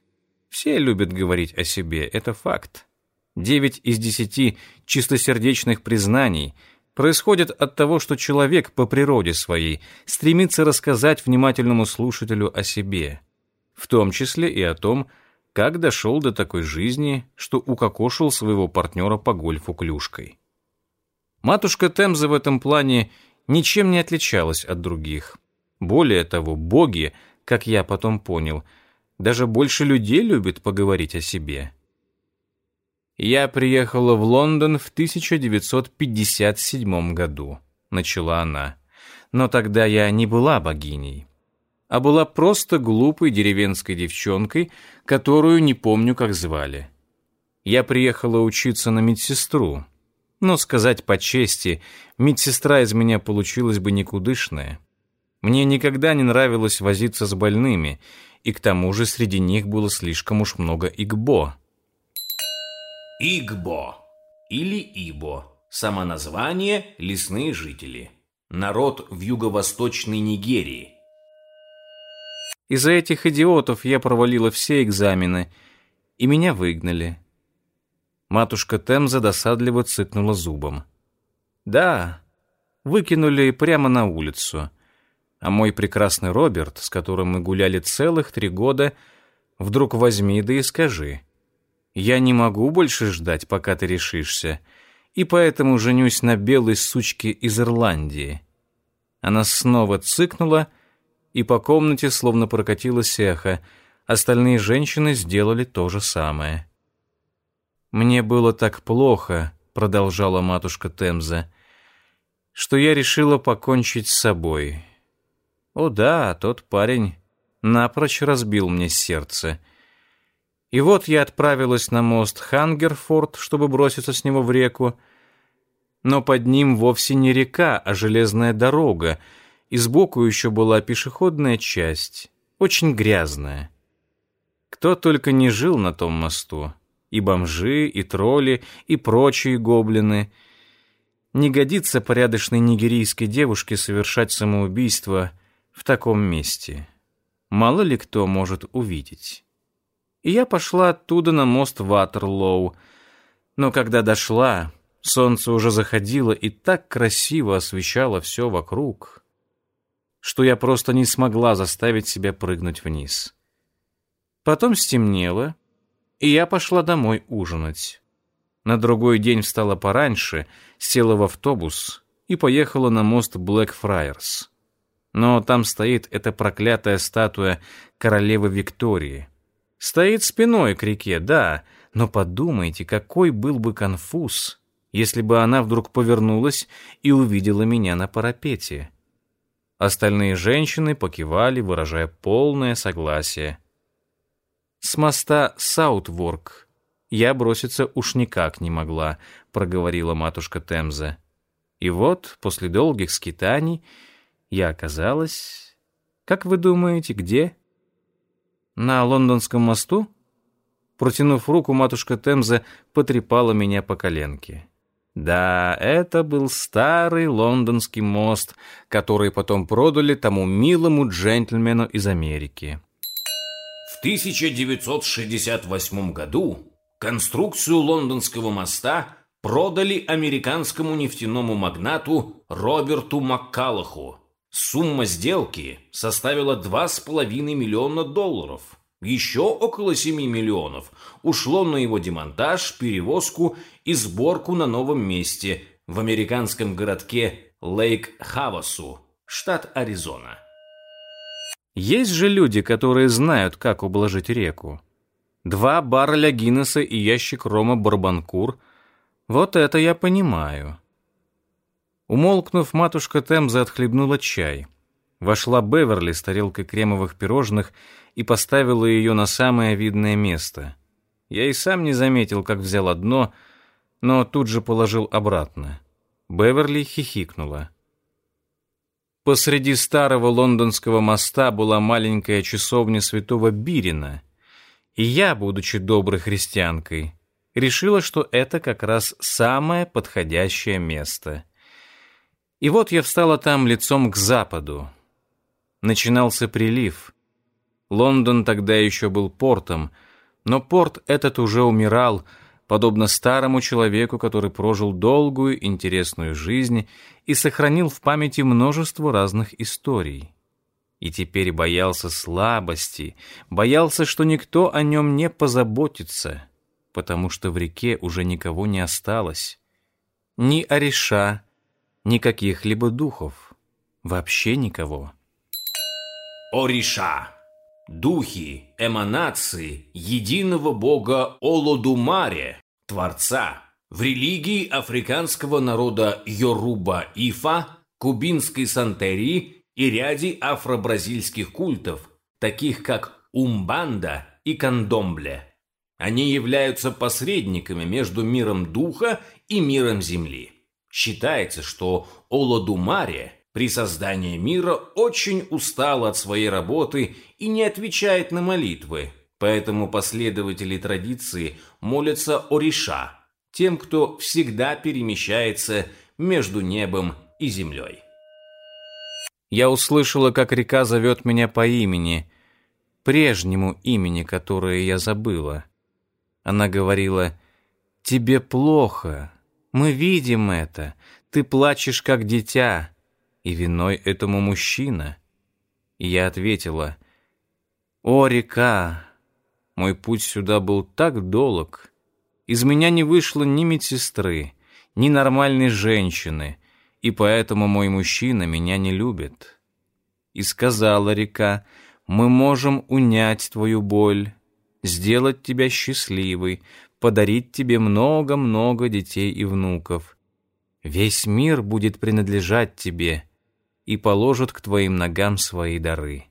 Все любят говорить о себе, это факт. Девять из десяти чистосердечных признаний происходят от того, что человек по природе своей стремится рассказать внимательному слушателю о себе, в том числе и о том, как дошел до такой жизни, что укокошил своего партнера по гольфу клюшкой. Матушка Темза в этом плане ничем не отличалась от других. Более того, боги, как я потом понял, даже больше людей любят поговорить о себе. «Я приехала в Лондон в 1957 году», — начала она. «Но тогда я не была богиней, а была просто глупой деревенской девчонкой, которую не помню, как звали. Я приехала учиться на медсестру, но, сказать по чести, медсестра из меня получилась бы никудышная. Мне никогда не нравилось возиться с больными, и к тому же среди них было слишком уж много игбо». Игбо или Ибо. Самоназвание «Лесные жители». Народ в юго-восточной Нигерии. Из-за этих идиотов я провалила все экзамены, и меня выгнали. Матушка Темза досадливо цыкнула зубом. Да, выкинули прямо на улицу. А мой прекрасный Роберт, с которым мы гуляли целых три года, вдруг возьми да и скажи — я не могу больше ждать, пока ты решишься, и поэтому женюсь на белой сучке из Ирландии». Она снова цыкнула, и по комнате словно прокатилось эхо. Остальные женщины сделали то же самое. «Мне было так плохо», — продолжала матушка Темза, «что я решила покончить с собой. О да, тот парень напрочь разбил мне сердце». И вот я отправилась на мост Хангерфорд, чтобы броситься с него в реку. Но под ним вовсе не река, а железная дорога, и сбоку еще была пешеходная часть, очень грязная. Кто только не жил на том мосту, и бомжи, и тролли, и прочие гоблины. Не годится порядочной нигерийской девушке совершать самоубийство в таком месте. Мало ли кто может увидеть и я пошла оттуда на мост Ватерлоу. Но когда дошла, солнце уже заходило и так красиво освещало все вокруг, что я просто не смогла заставить себя прыгнуть вниз. Потом стемнело, и я пошла домой ужинать. На другой день встала пораньше, села в автобус и поехала на мост Блэкфрайерс. Но там стоит эта проклятая статуя королевы Виктории — Стоит спиной к реке, да, но подумайте, какой был бы конфуз, если бы она вдруг повернулась и увидела меня на парапете. Остальные женщины покивали, выражая полное согласие. С моста Саутворк я броситься уж никак не могла, проговорила матушка Темза. И вот, после долгих скитаний, я оказалась... Как вы думаете, где? На Лондонском мосту? Протянув руку, матушка Темза потрепала меня по коленке. Да, это был старый лондонский мост, который потом продали тому милому джентльмену из Америки. В 1968 году конструкцию лондонского моста продали американскому нефтяному магнату Роберту Маккалаху. Сумма сделки составила 2,5 миллиона долларов. Еще около 7 миллионов ушло на его демонтаж, перевозку и сборку на новом месте в американском городке Лейк-Хавасу, штат Аризона. Есть же люди, которые знают, как ублажить реку. Два барреля Гиннесса и ящик рома Барбанкур. Вот это я понимаю. Умолкнув, матушка Темза отхлебнула чай. Вошла Беверли с тарелкой кремовых пирожных и поставила ее на самое видное место. Я и сам не заметил, как взял одно, но тут же положил обратно. Беверли хихикнула. Посреди старого лондонского моста была маленькая часовня святого Бирина, и я, будучи доброй христианкой, решила, что это как раз самое подходящее место. И вот я встала там лицом к западу. Начинался прилив. Лондон тогда еще был портом, но порт этот уже умирал, подобно старому человеку, который прожил долгую, интересную жизнь и сохранил в памяти множество разных историй. И теперь боялся слабости, боялся, что никто о нем не позаботится, потому что в реке уже никого не осталось. Ни Ориша, ни каких-либо духов. Вообще никого. Ориша духи, эманации единого бога Олодумаре, Творца, в религии африканского народа Йоруба-Ифа, кубинской сантерии и ряде афро-бразильских культов, таких как Умбанда и Кандомбле. Они являются посредниками между миром духа и миром земли. Считается, что Олодумаре – при создании мира очень устал от своей работы и не отвечает на молитвы, поэтому последователи традиции молятся о Риша, тем, кто всегда перемещается между небом и землей. Я услышала, как река зовет меня по имени, прежнему имени, которое я забыла. Она говорила, «Тебе плохо, мы видим это, ты плачешь, как дитя» и виной этому мужчина. И я ответила, «О, река! Мой путь сюда был так долг. Из меня не вышло ни медсестры, ни нормальной женщины, и поэтому мой мужчина меня не любит». И сказала река, «Мы можем унять твою боль, сделать тебя счастливой, подарить тебе много-много детей и внуков. Весь мир будет принадлежать тебе» и положат к твоим ногам свои дары.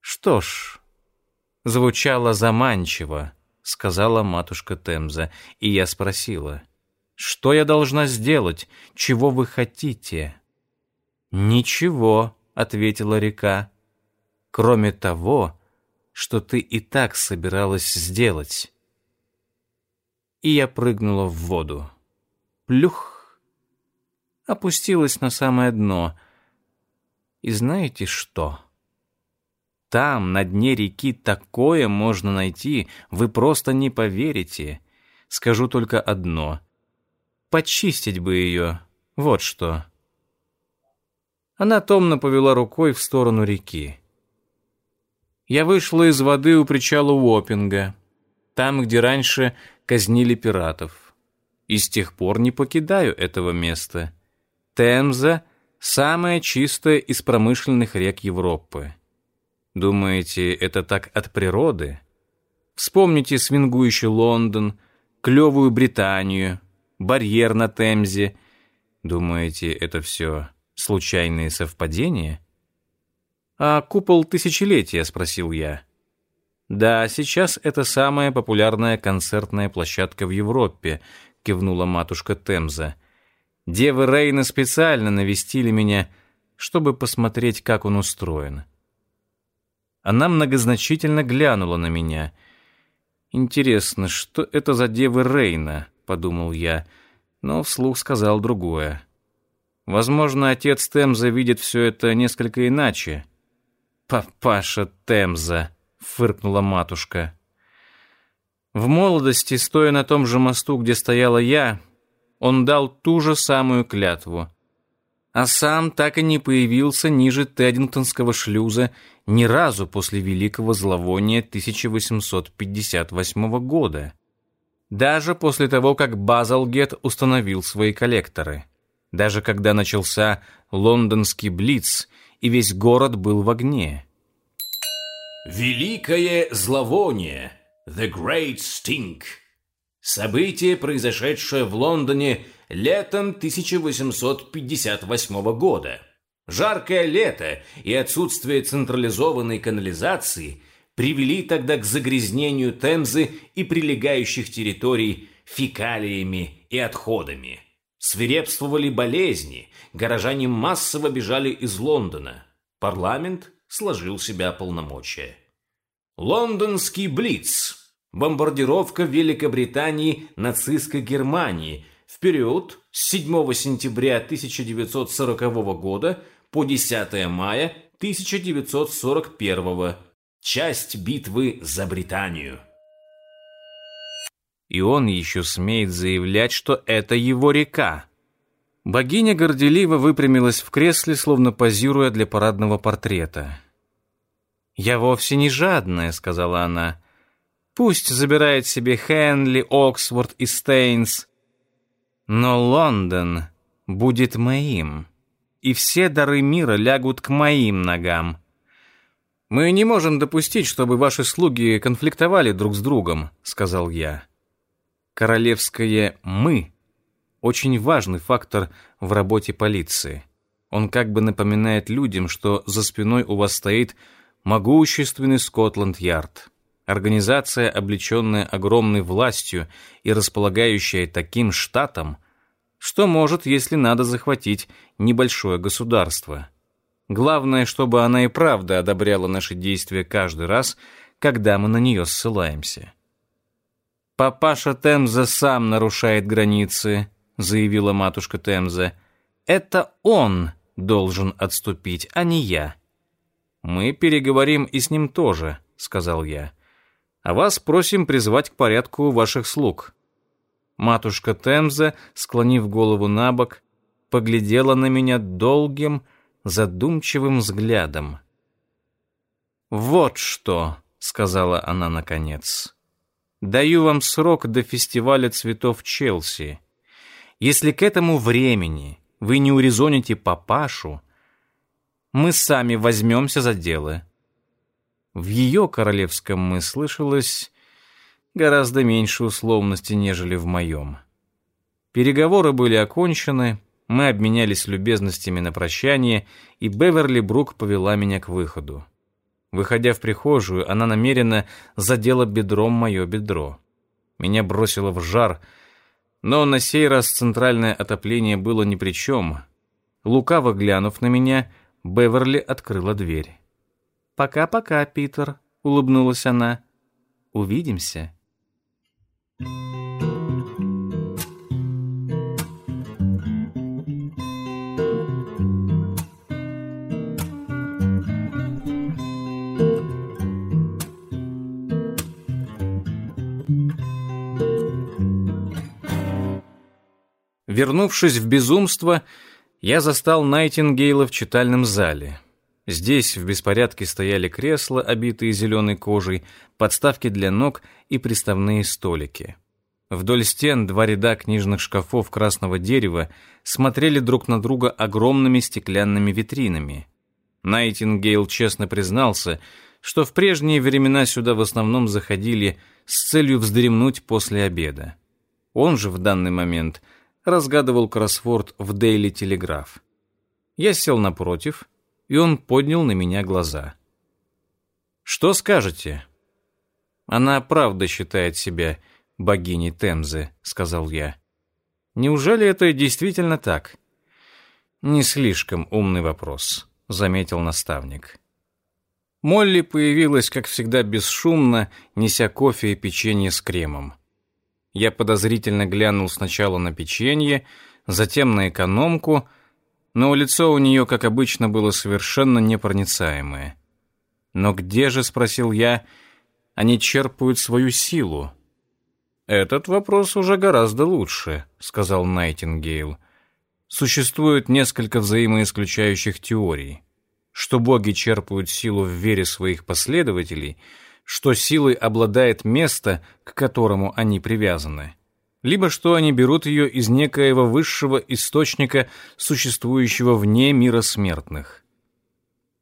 Что ж, звучало заманчиво, сказала матушка Темза, и я спросила, что я должна сделать, чего вы хотите? Ничего, ответила река, кроме того, что ты и так собиралась сделать. И я прыгнула в воду. Плюх! опустилась на самое дно. И знаете что? Там, на дне реки, такое можно найти, вы просто не поверите. Скажу только одно. Почистить бы ее, вот что. Она томно повела рукой в сторону реки. Я вышла из воды у причала Уоппинга, там, где раньше казнили пиратов. И с тех пор не покидаю этого места. Темза – самая чистая из промышленных рек Европы. Думаете, это так от природы? Вспомните свингующий Лондон, клевую Британию, барьер на Темзе. Думаете, это все случайные совпадения? «А купол тысячелетия?» – спросил я. «Да, сейчас это самая популярная концертная площадка в Европе», – кивнула матушка Темза – Девы Рейна специально навестили меня, чтобы посмотреть, как он устроен. Она многозначительно глянула на меня. «Интересно, что это за девы Рейна?» — подумал я, но вслух сказал другое. Возможно, отец Темза видит все это несколько иначе. «Папаша Темза», — фыркнула матушка. В молодости, стоя на том же мосту, где стояла я, он дал ту же самую клятву. А сам так и не появился ниже Теддингтонского шлюза ни разу после Великого Зловония 1858 года. Даже после того, как Базалгет установил свои коллекторы. Даже когда начался лондонский Блиц, и весь город был в огне. «Великое зловоние» The Great Stink. Событие, произошедшее в Лондоне летом 1858 года. Жаркое лето и отсутствие централизованной канализации привели тогда к загрязнению Темзы и прилегающих территорий фекалиями и отходами. Свирепствовали болезни, горожане массово бежали из Лондона. Парламент сложил себя полномочия. Лондонский Блиц бомбардировка Великобритании нацистской Германии в период с 7 сентября 1940 года по 10 мая 1941 часть битвы за Британию. И он еще смеет заявлять, что это его река. Богиня горделиво выпрямилась в кресле, словно позируя для парадного портрета. «Я вовсе не жадная», — сказала она. Пусть забирает себе Хенли, Оксфорд и Стейнс. Но Лондон будет моим, и все дары мира лягут к моим ногам. Мы не можем допустить, чтобы ваши слуги конфликтовали друг с другом, сказал я. Королевское мы очень важный фактор в работе полиции. Он как бы напоминает людям, что за спиной у вас стоит могущественный Скотланд-Ярд. Организация, облеченная огромной властью и располагающая таким штатом, что может, если надо, захватить небольшое государство. Главное, чтобы она и правда одобряла наши действия каждый раз, когда мы на нее ссылаемся. «Папаша Темза сам нарушает границы», — заявила матушка Темза. «Это он должен отступить, а не я». «Мы переговорим и с ним тоже», — сказал я а вас просим призвать к порядку ваших слуг». Матушка Темза, склонив голову на бок, поглядела на меня долгим, задумчивым взглядом. «Вот что», — сказала она наконец, — «даю вам срок до фестиваля цветов Челси. Если к этому времени вы не урезоните папашу, мы сами возьмемся за дело. В ее королевском мы слышалось гораздо меньше условности, нежели в моем. Переговоры были окончены, мы обменялись любезностями на прощание, и Беверли Брук повела меня к выходу. Выходя в прихожую, она намеренно задела бедром мое бедро. Меня бросило в жар, но на сей раз центральное отопление было ни при чем. Лукаво глянув на меня, Беверли открыла дверь. «Пока-пока, Питер», — улыбнулась она. «Увидимся». Вернувшись в безумство, я застал Найтингейла в читальном зале. Здесь в беспорядке стояли кресла, обитые зеленой кожей, подставки для ног и приставные столики. Вдоль стен два ряда книжных шкафов красного дерева смотрели друг на друга огромными стеклянными витринами. Найтингейл честно признался, что в прежние времена сюда в основном заходили с целью вздремнуть после обеда. Он же в данный момент разгадывал кроссворд в Дейли Телеграф. Я сел напротив и он поднял на меня глаза. «Что скажете?» «Она правда считает себя богиней Темзы», — сказал я. Неужели это действительно так? Не слишком умный вопрос, заметил наставник. Молли появилась, как всегда, бесшумно, неся кофе и печенье с кремом. Я подозрительно глянул сначала на печенье, затем на экономку, но лицо у нее, как обычно, было совершенно непроницаемое. «Но где же, — спросил я, — они черпают свою силу?» «Этот вопрос уже гораздо лучше», — сказал Найтингейл. «Существует несколько взаимоисключающих теорий. Что боги черпают силу в вере своих последователей — что силой обладает место, к которому они привязаны, либо что они берут ее из некоего высшего источника, существующего вне мира смертных.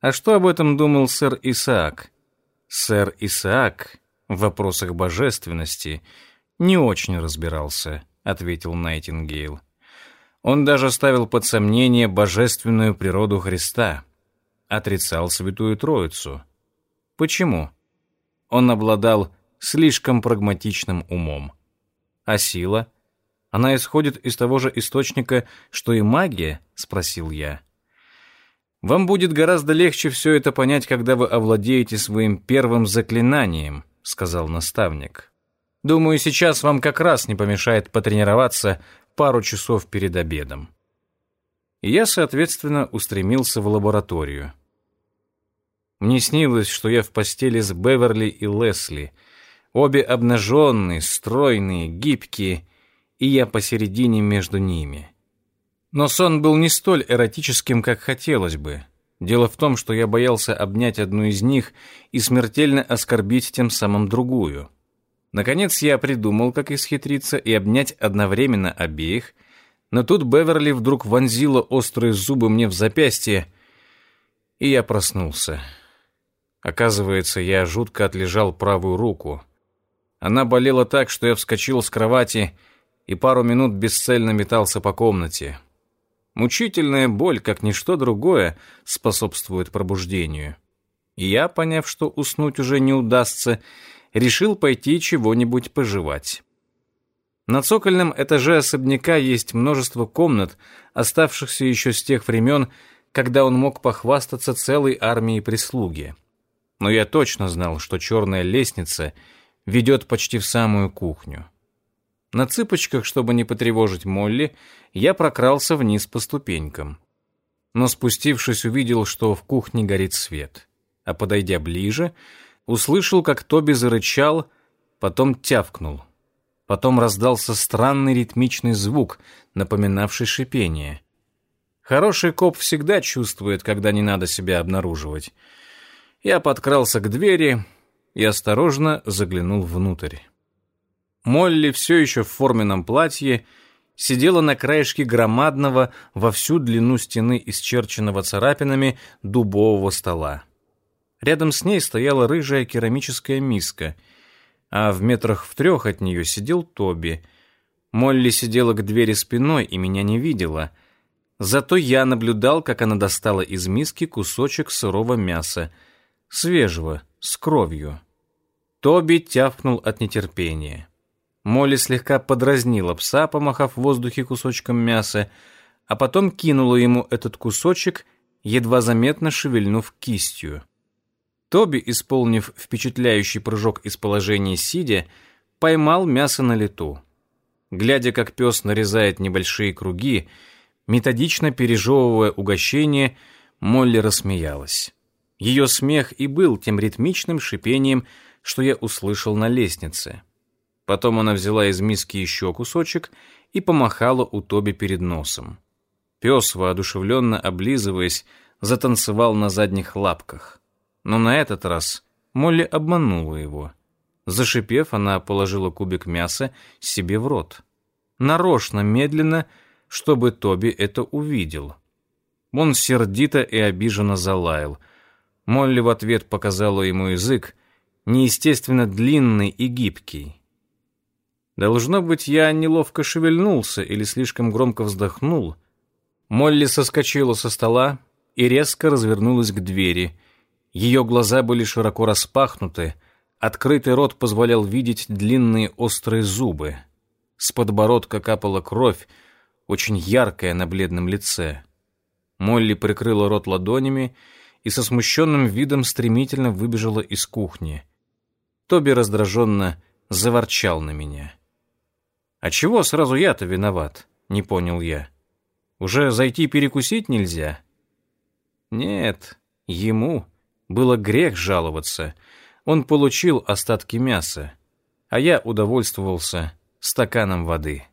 А что об этом думал сэр Исаак? Сэр Исаак в вопросах божественности не очень разбирался, ответил Найтингейл. Он даже ставил под сомнение божественную природу Христа, отрицал Святую Троицу. Почему? Он обладал слишком прагматичным умом. А сила? Она исходит из того же источника, что и магия, спросил я. Вам будет гораздо легче все это понять, когда вы овладеете своим первым заклинанием, сказал наставник. Думаю, сейчас вам как раз не помешает потренироваться пару часов перед обедом. И я, соответственно, устремился в лабораторию. Мне снилось, что я в постели с Беверли и Лесли. Обе обнаженные, стройные, гибкие, и я посередине между ними. Но сон был не столь эротическим, как хотелось бы. Дело в том, что я боялся обнять одну из них и смертельно оскорбить тем самым другую. Наконец я придумал, как исхитриться и обнять одновременно обеих, но тут Беверли вдруг вонзила острые зубы мне в запястье, и я проснулся. Оказывается, я жутко отлежал правую руку. Она болела так, что я вскочил с кровати и пару минут бесцельно метался по комнате. Мучительная боль, как ничто другое, способствует пробуждению. И я, поняв, что уснуть уже не удастся, решил пойти чего-нибудь пожевать. На цокольном этаже особняка есть множество комнат, оставшихся еще с тех времен, когда он мог похвастаться целой армией прислуги но я точно знал, что черная лестница ведет почти в самую кухню. На цыпочках, чтобы не потревожить Молли, я прокрался вниз по ступенькам. Но спустившись, увидел, что в кухне горит свет. А подойдя ближе, услышал, как Тоби зарычал, потом тявкнул. Потом раздался странный ритмичный звук, напоминавший шипение. Хороший коп всегда чувствует, когда не надо себя обнаруживать — я подкрался к двери и осторожно заглянул внутрь. Молли все еще в форменном платье сидела на краешке громадного во всю длину стены исчерченного царапинами дубового стола. Рядом с ней стояла рыжая керамическая миска, а в метрах в трех от нее сидел Тоби. Молли сидела к двери спиной и меня не видела. Зато я наблюдал, как она достала из миски кусочек сырого мяса — свежего, с кровью. Тоби тявкнул от нетерпения. Молли слегка подразнила пса, помахав в воздухе кусочком мяса, а потом кинула ему этот кусочек, едва заметно шевельнув кистью. Тоби, исполнив впечатляющий прыжок из положения сидя, поймал мясо на лету. Глядя, как пес нарезает небольшие круги, методично пережевывая угощение, Молли рассмеялась. Ее смех и был тем ритмичным шипением, что я услышал на лестнице. Потом она взяла из миски еще кусочек и помахала у Тоби перед носом. Пес, воодушевленно облизываясь, затанцевал на задних лапках. Но на этот раз Молли обманула его. Зашипев, она положила кубик мяса себе в рот. Нарочно, медленно, чтобы Тоби это увидел. Он сердито и обиженно залаял — Молли в ответ показала ему язык, неестественно длинный и гибкий. Должно быть, я неловко шевельнулся или слишком громко вздохнул. Молли соскочила со стола и резко развернулась к двери. Ее глаза были широко распахнуты, открытый рот позволял видеть длинные острые зубы. С подбородка капала кровь, очень яркая на бледном лице. Молли прикрыла рот ладонями и со смущенным видом стремительно выбежала из кухни. Тоби раздраженно заворчал на меня. «А чего сразу я-то виноват?» — не понял я. «Уже зайти перекусить нельзя?» «Нет, ему было грех жаловаться. Он получил остатки мяса, а я удовольствовался стаканом воды».